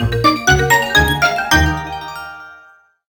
Thank you.